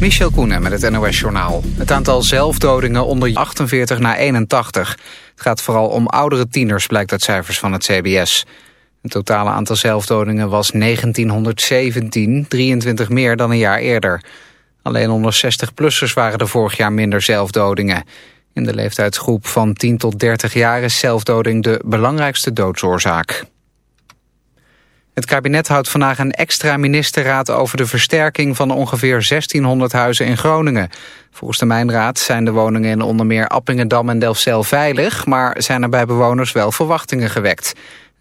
Michel Koenen met het NOS-journaal. Het aantal zelfdodingen onder 48 naar 81. Het gaat vooral om oudere tieners, blijkt uit cijfers van het CBS. Het totale aantal zelfdodingen was 1917, 23 meer dan een jaar eerder. Alleen onder 60-plussers waren er vorig jaar minder zelfdodingen. In de leeftijdsgroep van 10 tot 30 jaar is zelfdoding de belangrijkste doodsoorzaak. Het kabinet houdt vandaag een extra ministerraad over de versterking van ongeveer 1600 huizen in Groningen. Volgens de Mijnraad zijn de woningen in onder meer Appingedam en Delfzijl veilig, maar zijn er bij bewoners wel verwachtingen gewekt.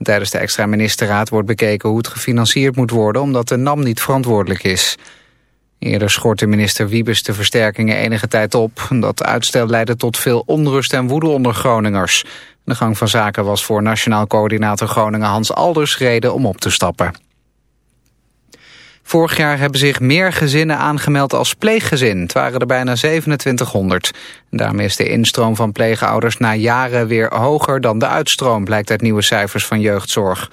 Tijdens de extra ministerraad wordt bekeken hoe het gefinancierd moet worden omdat de NAM niet verantwoordelijk is. Eerder schortte minister Wiebes de versterkingen enige tijd op. Dat uitstel leidde tot veel onrust en woede onder Groningers. De gang van zaken was voor Nationaal Coördinator Groningen Hans Alders reden om op te stappen. Vorig jaar hebben zich meer gezinnen aangemeld als pleeggezin. Het waren er bijna 2700. En daarmee is de instroom van pleegouders na jaren weer hoger dan de uitstroom... blijkt uit nieuwe cijfers van jeugdzorg.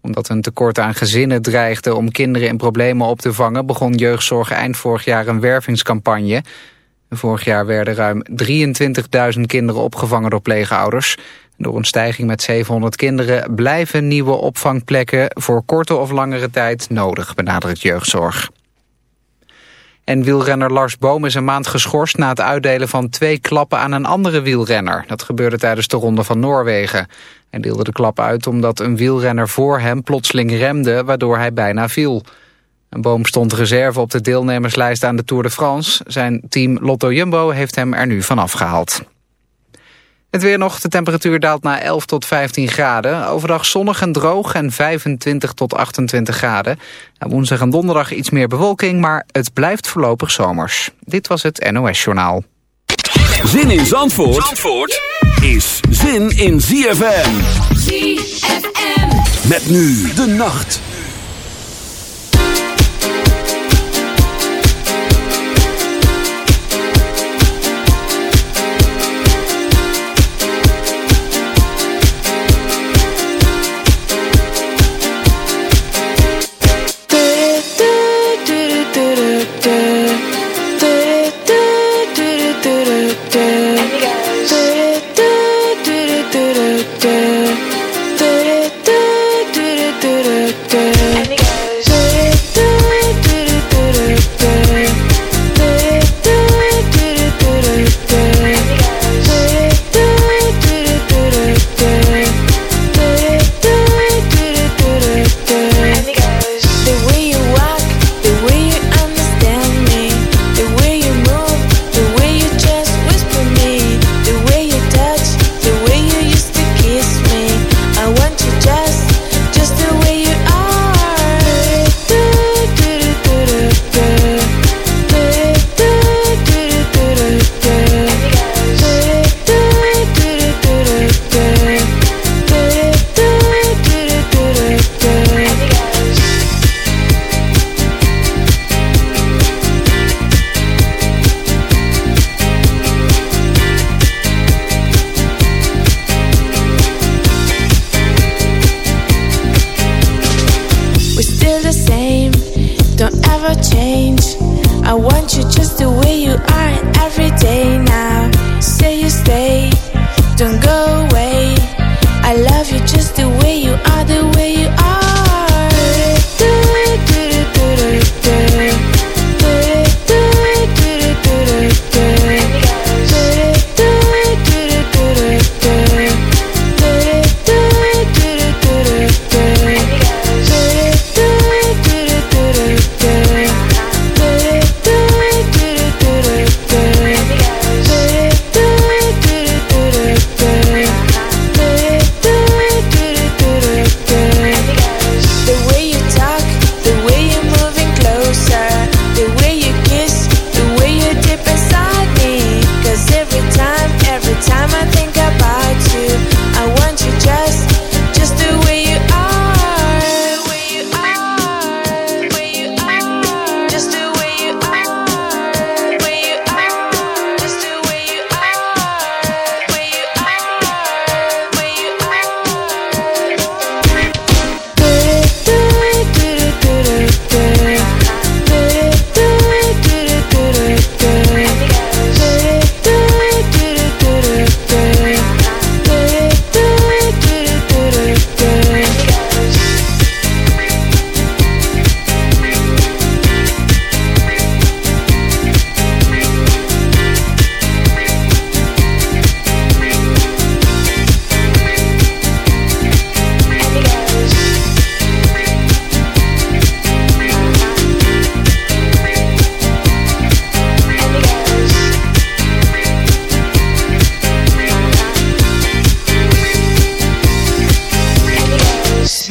Omdat een tekort aan gezinnen dreigde om kinderen in problemen op te vangen... begon jeugdzorg eind vorig jaar een wervingscampagne. Vorig jaar werden ruim 23.000 kinderen opgevangen door pleegouders. Door een stijging met 700 kinderen blijven nieuwe opvangplekken voor korte of langere tijd nodig, benadrukt jeugdzorg. En wielrenner Lars Boom is een maand geschorst na het uitdelen van twee klappen aan een andere wielrenner. Dat gebeurde tijdens de Ronde van Noorwegen. Hij deelde de klap uit omdat een wielrenner voor hem plotseling remde, waardoor hij bijna viel. Een boom stond reserve op de deelnemerslijst aan de Tour de France. Zijn team Lotto Jumbo heeft hem er nu vanaf gehaald. Het weer nog, de temperatuur daalt naar 11 tot 15 graden. Overdag zonnig en droog en 25 tot 28 graden. woensdag en donderdag iets meer bewolking, maar het blijft voorlopig zomers. Dit was het NOS Journaal. Zin in Zandvoort, Zandvoort is zin in ZFM. ZFM. Met nu de nacht. I want you just to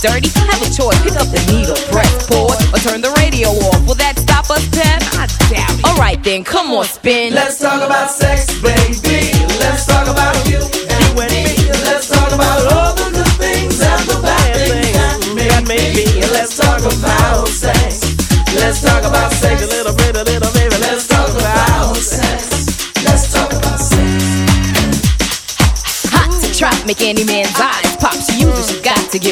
Dirty have a choice. Pick up the needle, press pause, or turn the radio off. Will that stop us, Pep? I doubt it. Alright then, come on, spin. Let's talk about sex,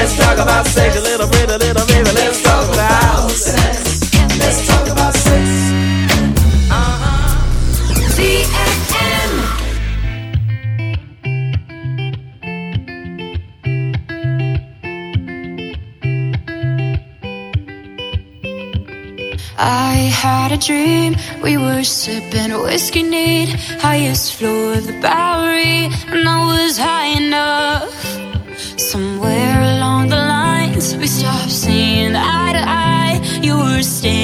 Let's talk about sex. A little bit, a little baby. Let's talk about sex. Let's talk about sex. Uh-huh. I had a dream, we were sipping whiskey neat, highest floor of the Bowery, and I was high enough. Somewhere along the lines, we stopped seeing eye to eye. You were staying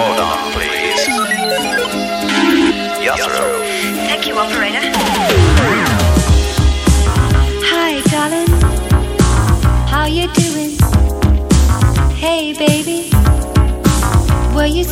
Hold on, please. Yasro. Thank you, operator. Hi, darling. How you doing? Hey, baby. Were you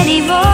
anymore.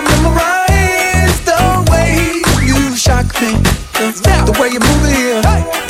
to memorize the way you shock me, the, way you move it here. Hey.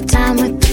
Call.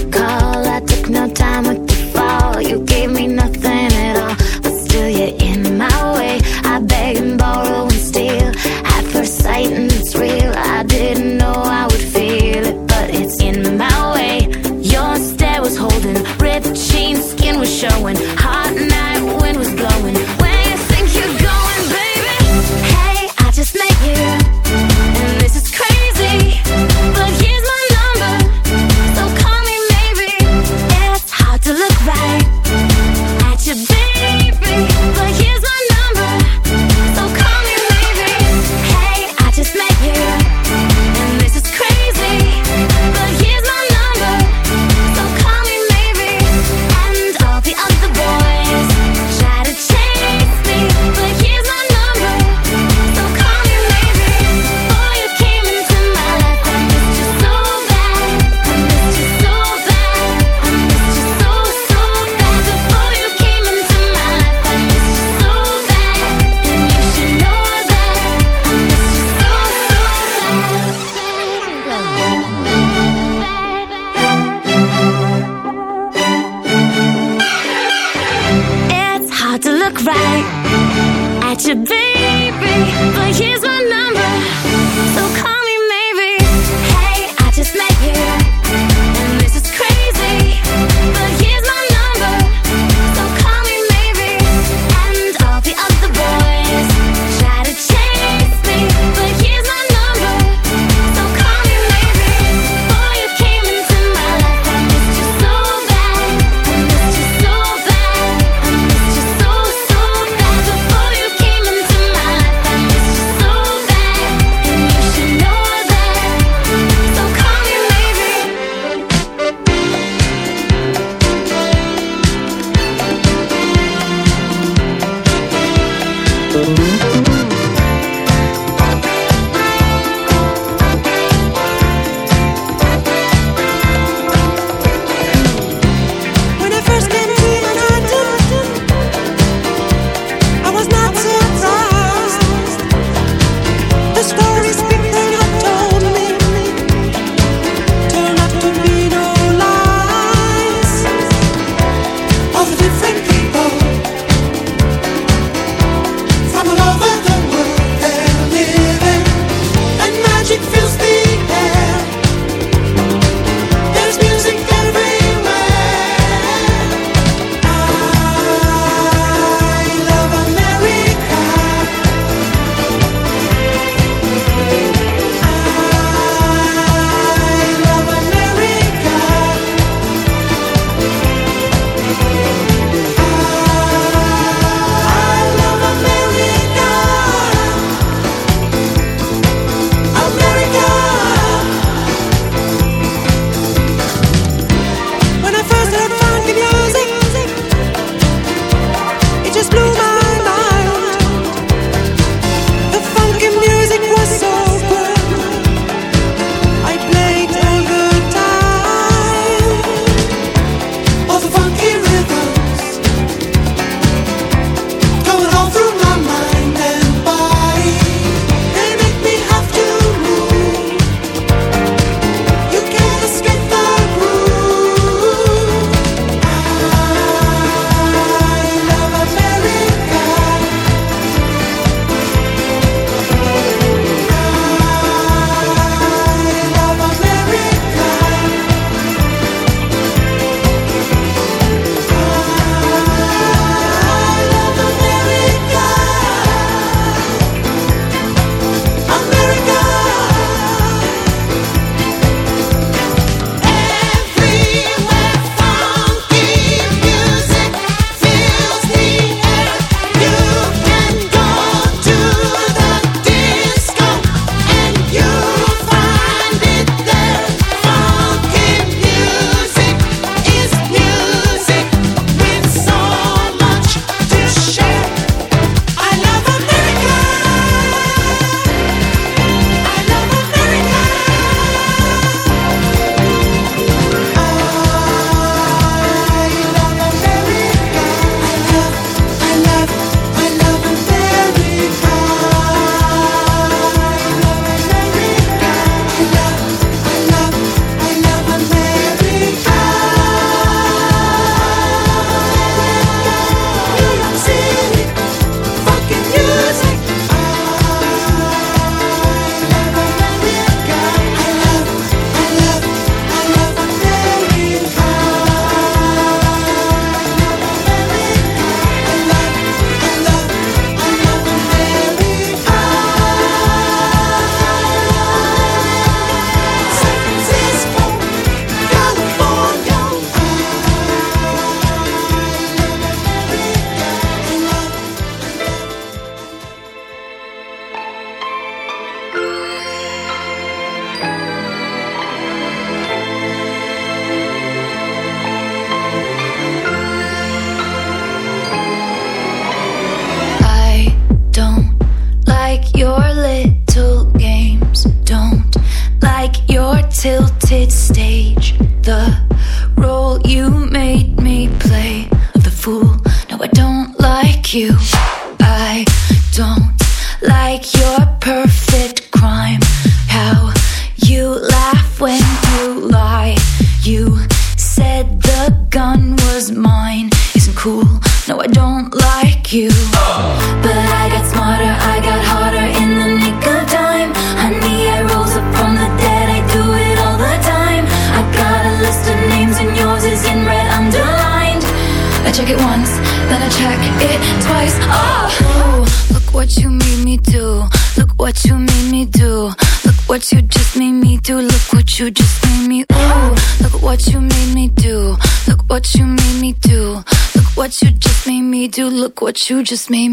You just made me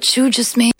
What you just made.